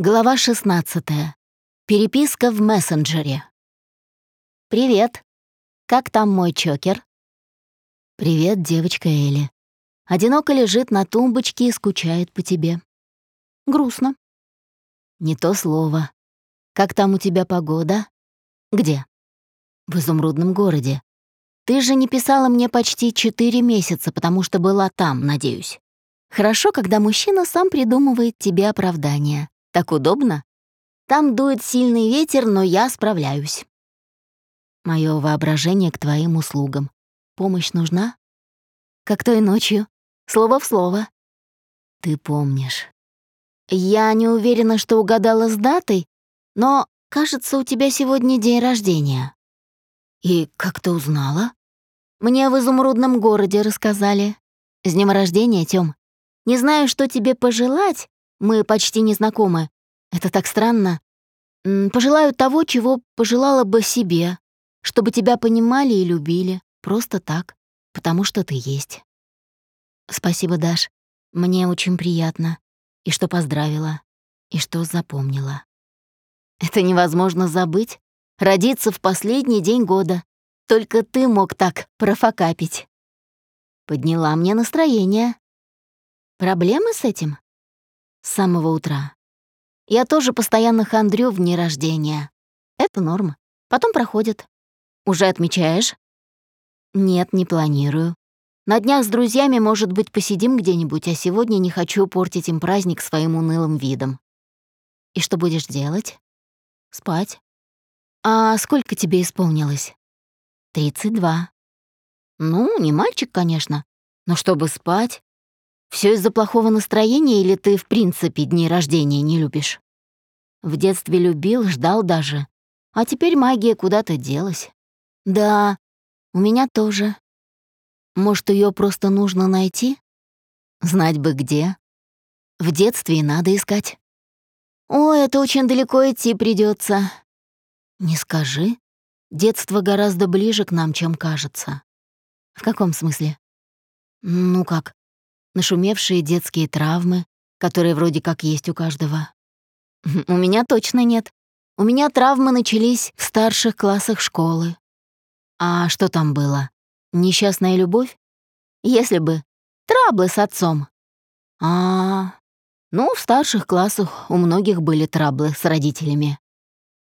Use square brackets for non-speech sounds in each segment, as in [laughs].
Глава 16. Переписка в мессенджере. «Привет. Как там мой чокер?» «Привет, девочка Элли. Одиноко лежит на тумбочке и скучает по тебе. Грустно. Не то слово. Как там у тебя погода? Где? В изумрудном городе. Ты же не писала мне почти четыре месяца, потому что была там, надеюсь. Хорошо, когда мужчина сам придумывает тебе оправдание. Так удобно. Там дует сильный ветер, но я справляюсь. Мое воображение к твоим услугам. Помощь нужна? Как той ночью. Слово в слово. Ты помнишь. Я не уверена, что угадала с датой, но, кажется, у тебя сегодня день рождения. И как ты узнала? Мне в изумрудном городе рассказали. С днем рождения, Тём. Не знаю, что тебе пожелать, мы почти не знакомы. Это так странно. Пожелаю того, чего пожелала бы себе, чтобы тебя понимали и любили, просто так, потому что ты есть. Спасибо, Даш. Мне очень приятно. И что поздравила, и что запомнила. Это невозможно забыть. Родиться в последний день года. Только ты мог так профокапить. Подняла мне настроение. Проблемы с этим? С самого утра. Я тоже постоянно хандрю в дни рождения. Это норма. Потом проходит. Уже отмечаешь? Нет, не планирую. На днях с друзьями, может быть, посидим где-нибудь, а сегодня не хочу портить им праздник своим унылым видом. И что будешь делать? Спать. А сколько тебе исполнилось? Тридцать два. Ну, не мальчик, конечно, но чтобы спать, все из-за плохого настроения или ты в принципе дни рождения не любишь? В детстве любил, ждал даже. А теперь магия куда-то делась. Да, у меня тоже. Может, ее просто нужно найти? Знать бы где. В детстве надо искать. О, это очень далеко идти придется. Не скажи. Детство гораздо ближе к нам, чем кажется. В каком смысле? Ну как, нашумевшие детские травмы, которые вроде как есть у каждого. [laughs] У меня точно нет. У меня травмы начались в старших классах школы. А что там было? Несчастная любовь? Если бы. Траблы с отцом. А, ну, в старших классах у многих были траблы с родителями.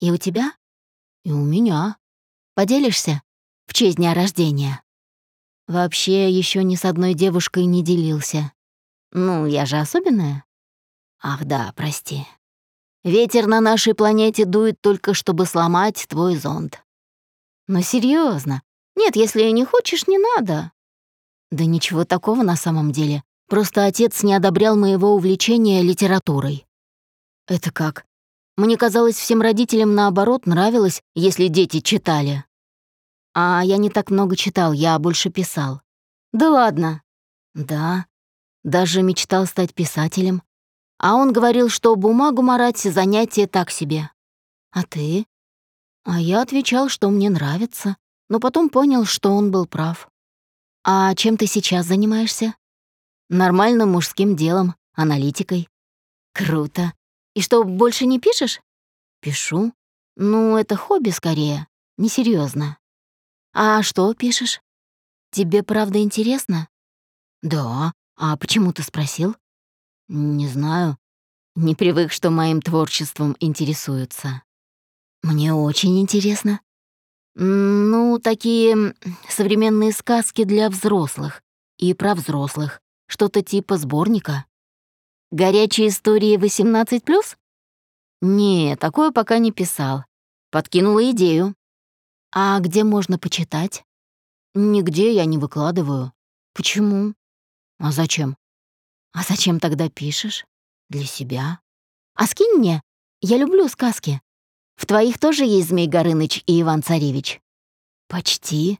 И у тебя? И у меня. Поделишься? В честь дня рождения. Вообще, еще ни с одной девушкой не делился. Ну, я же особенная. Ах да, прости. Ветер на нашей планете дует только, чтобы сломать твой зонт. Но серьезно, нет, если не хочешь, не надо. Да ничего такого на самом деле. Просто отец не одобрял моего увлечения литературой. Это как? Мне казалось, всем родителям наоборот нравилось, если дети читали. А я не так много читал, я больше писал. Да ладно. Да. Даже мечтал стать писателем. А он говорил, что бумагу марать — занятие так себе. А ты? А я отвечал, что мне нравится, но потом понял, что он был прав. А чем ты сейчас занимаешься? Нормальным мужским делом, аналитикой. Круто. И что, больше не пишешь? Пишу. Ну, это хобби скорее, несерьезно. «А что пишешь? Тебе правда интересно?» «Да. А почему ты спросил?» «Не знаю. Не привык, что моим творчеством интересуются». «Мне очень интересно. Ну, такие современные сказки для взрослых и про взрослых. Что-то типа сборника. Горячие истории 18+. Не, такое пока не писал. Подкинула идею. А где можно почитать? Нигде я не выкладываю. Почему? А зачем? А зачем тогда пишешь? Для себя. А скинь мне. Я люблю сказки. В твоих тоже есть Змей Горыныч и Иван Царевич? Почти.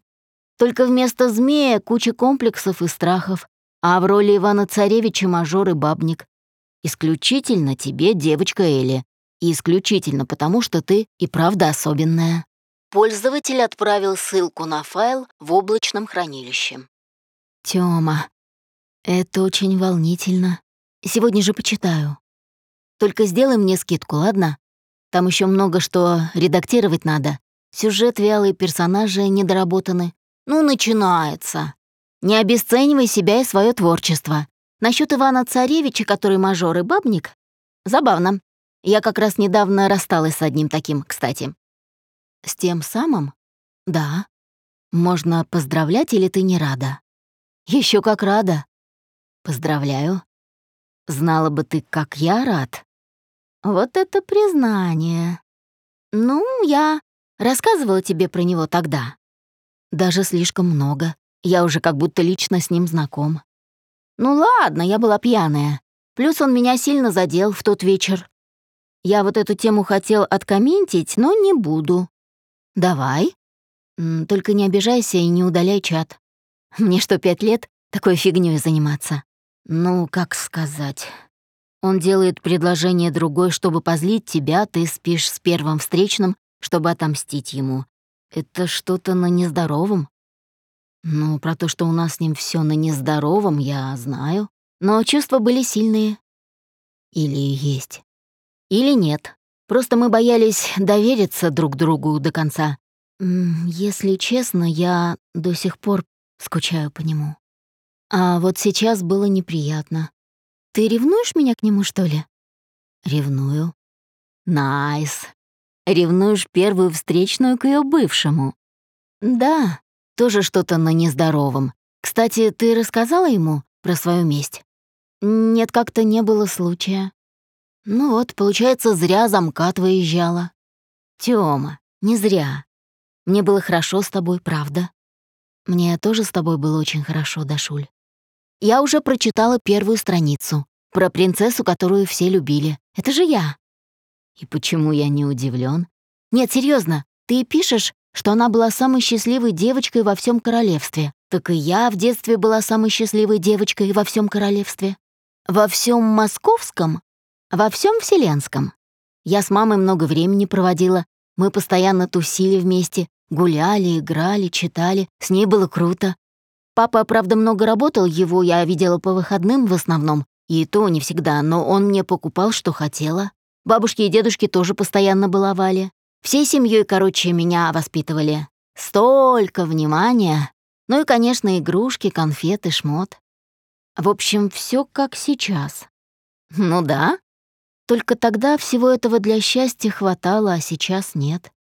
Только вместо змея куча комплексов и страхов, а в роли Ивана Царевича мажор и бабник. Исключительно тебе, девочка Элли. И исключительно потому, что ты и правда особенная. Пользователь отправил ссылку на файл в облачном хранилище. Тёма, это очень волнительно. Сегодня же почитаю. Только сделай мне скидку, ладно? Там еще много что редактировать надо. Сюжет вялый, персонажи недоработаны. Ну, начинается. Не обесценивай себя и свое творчество. Насчет Ивана Царевича, который мажор и бабник, забавно. Я как раз недавно рассталась с одним таким, кстати. С тем самым? Да. Можно поздравлять или ты не рада? Еще как рада. Поздравляю. Знала бы ты, как я рад. Вот это признание. Ну, я рассказывала тебе про него тогда. Даже слишком много. Я уже как будто лично с ним знаком. Ну ладно, я была пьяная. Плюс он меня сильно задел в тот вечер. Я вот эту тему хотел откомментить, но не буду. Давай. Только не обижайся и не удаляй чат. Мне что, пять лет такой фигнёй заниматься? Ну, как сказать. Он делает предложение другой, чтобы позлить тебя, ты спишь с первым встречным, чтобы отомстить ему. Это что-то на нездоровом. Ну, про то, что у нас с ним все на нездоровом, я знаю. Но чувства были сильные. Или есть. Или нет. Просто мы боялись довериться друг другу до конца. Если честно, я до сих пор скучаю по нему. А вот сейчас было неприятно. Ты ревнуешь меня к нему, что ли? Ревную. Nice. Ревнуешь первую встречную к ее бывшему. Да, тоже что-то на нездоровом. Кстати, ты рассказала ему про свою месть? Нет, как-то не было случая. Ну вот, получается, зря замкат выезжала. Тёма, не зря. Мне было хорошо с тобой, правда? Мне тоже с тобой было очень хорошо, Дашуль. Я уже прочитала первую страницу про принцессу, которую все любили. Это же я. И почему я не удивлен? Нет, серьезно, ты пишешь, что она была самой счастливой девочкой во всем королевстве. Так и я в детстве была самой счастливой девочкой во всем королевстве. Во всем московском, во всем вселенском. Я с мамой много времени проводила. Мы постоянно тусили вместе, гуляли, играли, читали. С ней было круто. Папа, правда, много работал, его я видела по выходным в основном, и то не всегда, но он мне покупал, что хотела. Бабушки и дедушки тоже постоянно баловали. Всей семьей, короче, меня воспитывали. Столько внимания. Ну и, конечно, игрушки, конфеты, шмот. В общем, все как сейчас. Ну да. Только тогда всего этого для счастья хватало, а сейчас нет.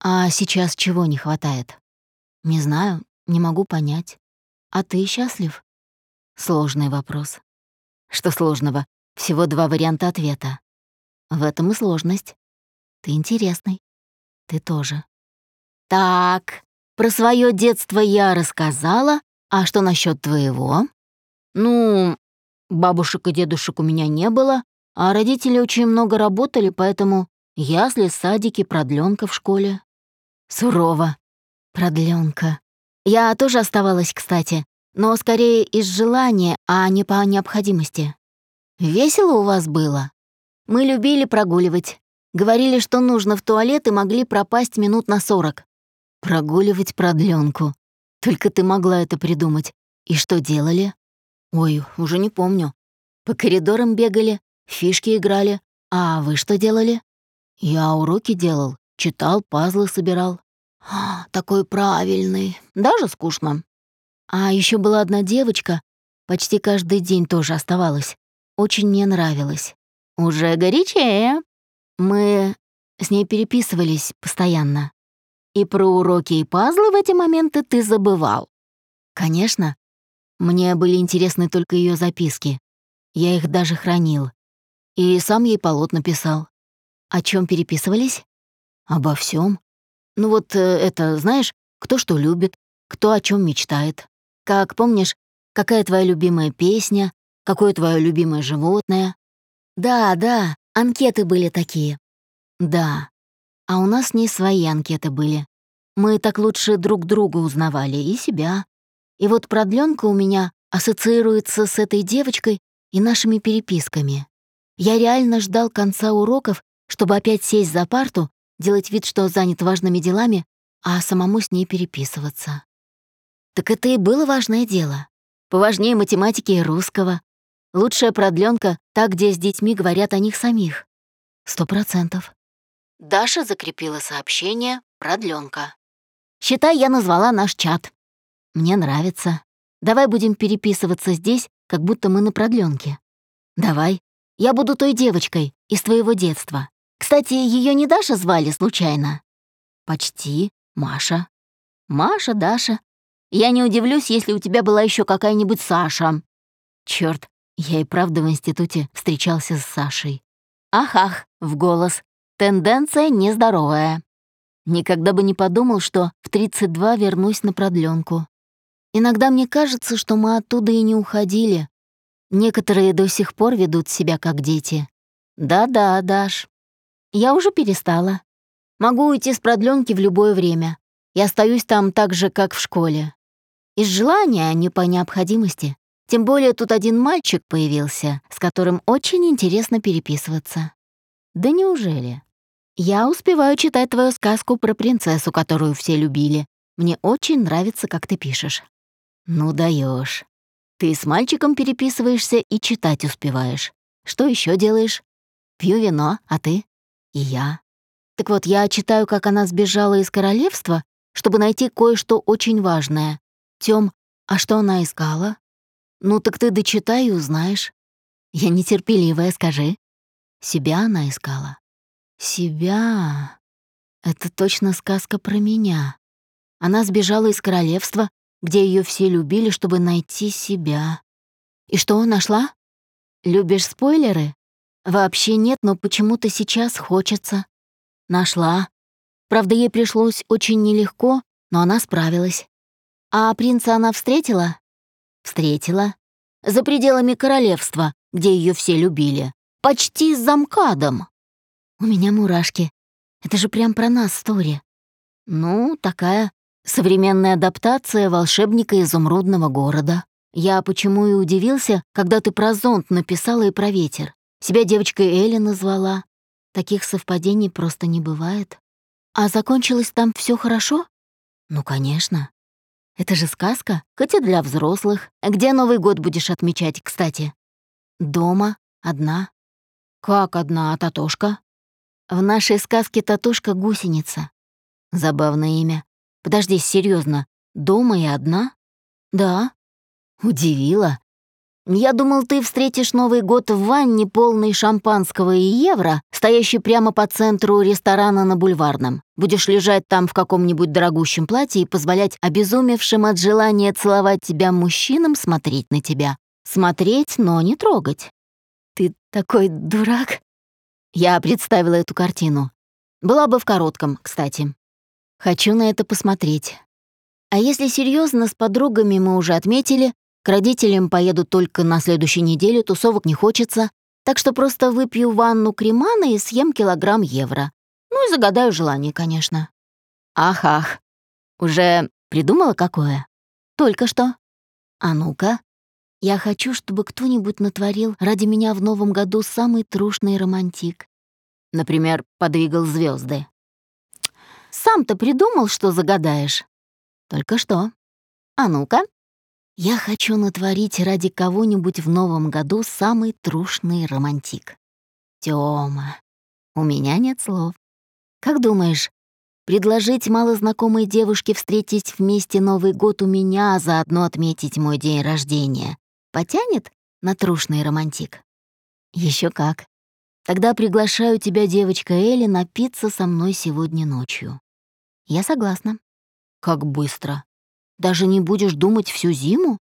А сейчас чего не хватает? Не знаю, не могу понять. А ты счастлив? Сложный вопрос. Что сложного? Всего два варианта ответа. В этом и сложность. Ты интересный. Ты тоже. Так, про свое детство я рассказала, а что насчет твоего? Ну, бабушек и дедушек у меня не было, а родители очень много работали, поэтому ясли, садики, продленка в школе. Сурово. Продленка. Я тоже оставалась, кстати, но скорее из желания, а не по необходимости. Весело у вас было? Мы любили прогуливать. Говорили, что нужно в туалет и могли пропасть минут на сорок. Прогуливать продленку. Только ты могла это придумать. И что делали? Ой, уже не помню. По коридорам бегали, фишки играли. А вы что делали? Я уроки делал, читал, пазлы собирал. А, такой правильный. Даже скучно. А еще была одна девочка, почти каждый день тоже оставалась. Очень мне нравилась. Уже горячее. Мы с ней переписывались постоянно. И про уроки и пазлы в эти моменты ты забывал. Конечно. Мне были интересны только ее записки. Я их даже хранил. И сам ей полотна писал. О чем переписывались? Обо всем. Ну вот э, это, знаешь, кто что любит, кто о чем мечтает. Как помнишь, какая твоя любимая песня, какое твое любимое животное? Да, да, Анкеты были такие. Да. А у нас не свои анкеты были. Мы так лучше друг друга узнавали и себя. И вот продленка у меня ассоциируется с этой девочкой и нашими переписками. Я реально ждал конца уроков, чтобы опять сесть за парту, делать вид, что занят важными делами, а самому с ней переписываться. Так это и было важное дело. Поважнее математики и русского. Лучшая продленка та, где с детьми говорят о них самих. Сто процентов. Даша закрепила сообщение «Продленка». Считай, я назвала наш чат. Мне нравится. Давай будем переписываться здесь, как будто мы на продленке. Давай. Я буду той девочкой из твоего детства. Кстати, ее не Даша звали случайно? Почти. Маша. Маша, Даша. Я не удивлюсь, если у тебя была еще какая-нибудь Саша. Черт, я и правда в институте встречался с Сашей. Ах-ах, в голос. Тенденция нездоровая. Никогда бы не подумал, что в 32 вернусь на продленку. Иногда мне кажется, что мы оттуда и не уходили. Некоторые до сих пор ведут себя как дети. Да-да, Даш. Я уже перестала. Могу уйти с продленки в любое время. Я остаюсь там так же, как в школе. Из желания, а не по необходимости. Тем более тут один мальчик появился, с которым очень интересно переписываться. Да неужели? Я успеваю читать твою сказку про принцессу, которую все любили. Мне очень нравится, как ты пишешь. Ну даешь. Ты с мальчиком переписываешься и читать успеваешь. Что еще делаешь? Пью вино, а ты? И я. Так вот, я читаю, как она сбежала из королевства, чтобы найти кое-что очень важное. Тём, а что она искала? Ну так ты дочитай и узнаешь. Я нетерпеливая, скажи. Себя она искала. Себя. Это точно сказка про меня. Она сбежала из королевства, где ее все любили, чтобы найти себя. И что, нашла? Любишь спойлеры? Вообще нет, но почему-то сейчас хочется. Нашла. Правда, ей пришлось очень нелегко, но она справилась. А принца она встретила? Встретила. За пределами королевства, где ее все любили. Почти с замкадом. У меня мурашки. Это же прям про нас история. Ну, такая современная адаптация волшебника изумрудного города. Я почему и удивился, когда ты про зонт написала и про ветер. Себя девочкой Элли назвала. Таких совпадений просто не бывает. А закончилось там все хорошо? Ну, конечно. Это же сказка, хотя для взрослых. Где Новый год будешь отмечать, кстати? Дома, одна. Как одна, а Татошка? В нашей сказке Татушка — гусеница. Забавное имя. Подожди, серьезно, дома и одна? Да. Удивила. Я думал, ты встретишь Новый год в ванне, полной шампанского и евро, стоящей прямо по центру ресторана на Бульварном. Будешь лежать там в каком-нибудь дорогущем платье и позволять обезумевшим от желания целовать тебя мужчинам смотреть на тебя. Смотреть, но не трогать. Ты такой дурак. Я представила эту картину. Была бы в коротком, кстати. Хочу на это посмотреть. А если серьезно, с подругами мы уже отметили, к родителям поеду только на следующей неделе, тусовок не хочется, так что просто выпью ванну кремана и съем килограмм евро. Ну и загадаю желание, конечно. Ах-ах. Уже придумала какое? Только что. А ну-ка. Я хочу, чтобы кто-нибудь натворил ради меня в новом году самый трушный романтик. Например, подвигал звезды. Сам-то придумал, что загадаешь? Только что. А ну-ка. Я хочу натворить ради кого-нибудь в новом году самый трушный романтик. Тёма, у меня нет слов. Как думаешь, предложить малознакомой девушке встретить вместе Новый год у меня, а заодно отметить мой день рождения, потянет на трушный романтик? Еще как. Тогда приглашаю тебя, девочка Элли, напиться со мной сегодня ночью. Я согласна. Как быстро. Даже не будешь думать всю зиму?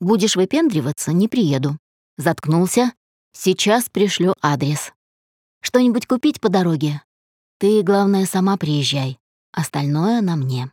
Будешь выпендриваться, не приеду. Заткнулся? Сейчас пришлю адрес. Что-нибудь купить по дороге? Ты, главное, сама приезжай. Остальное на мне.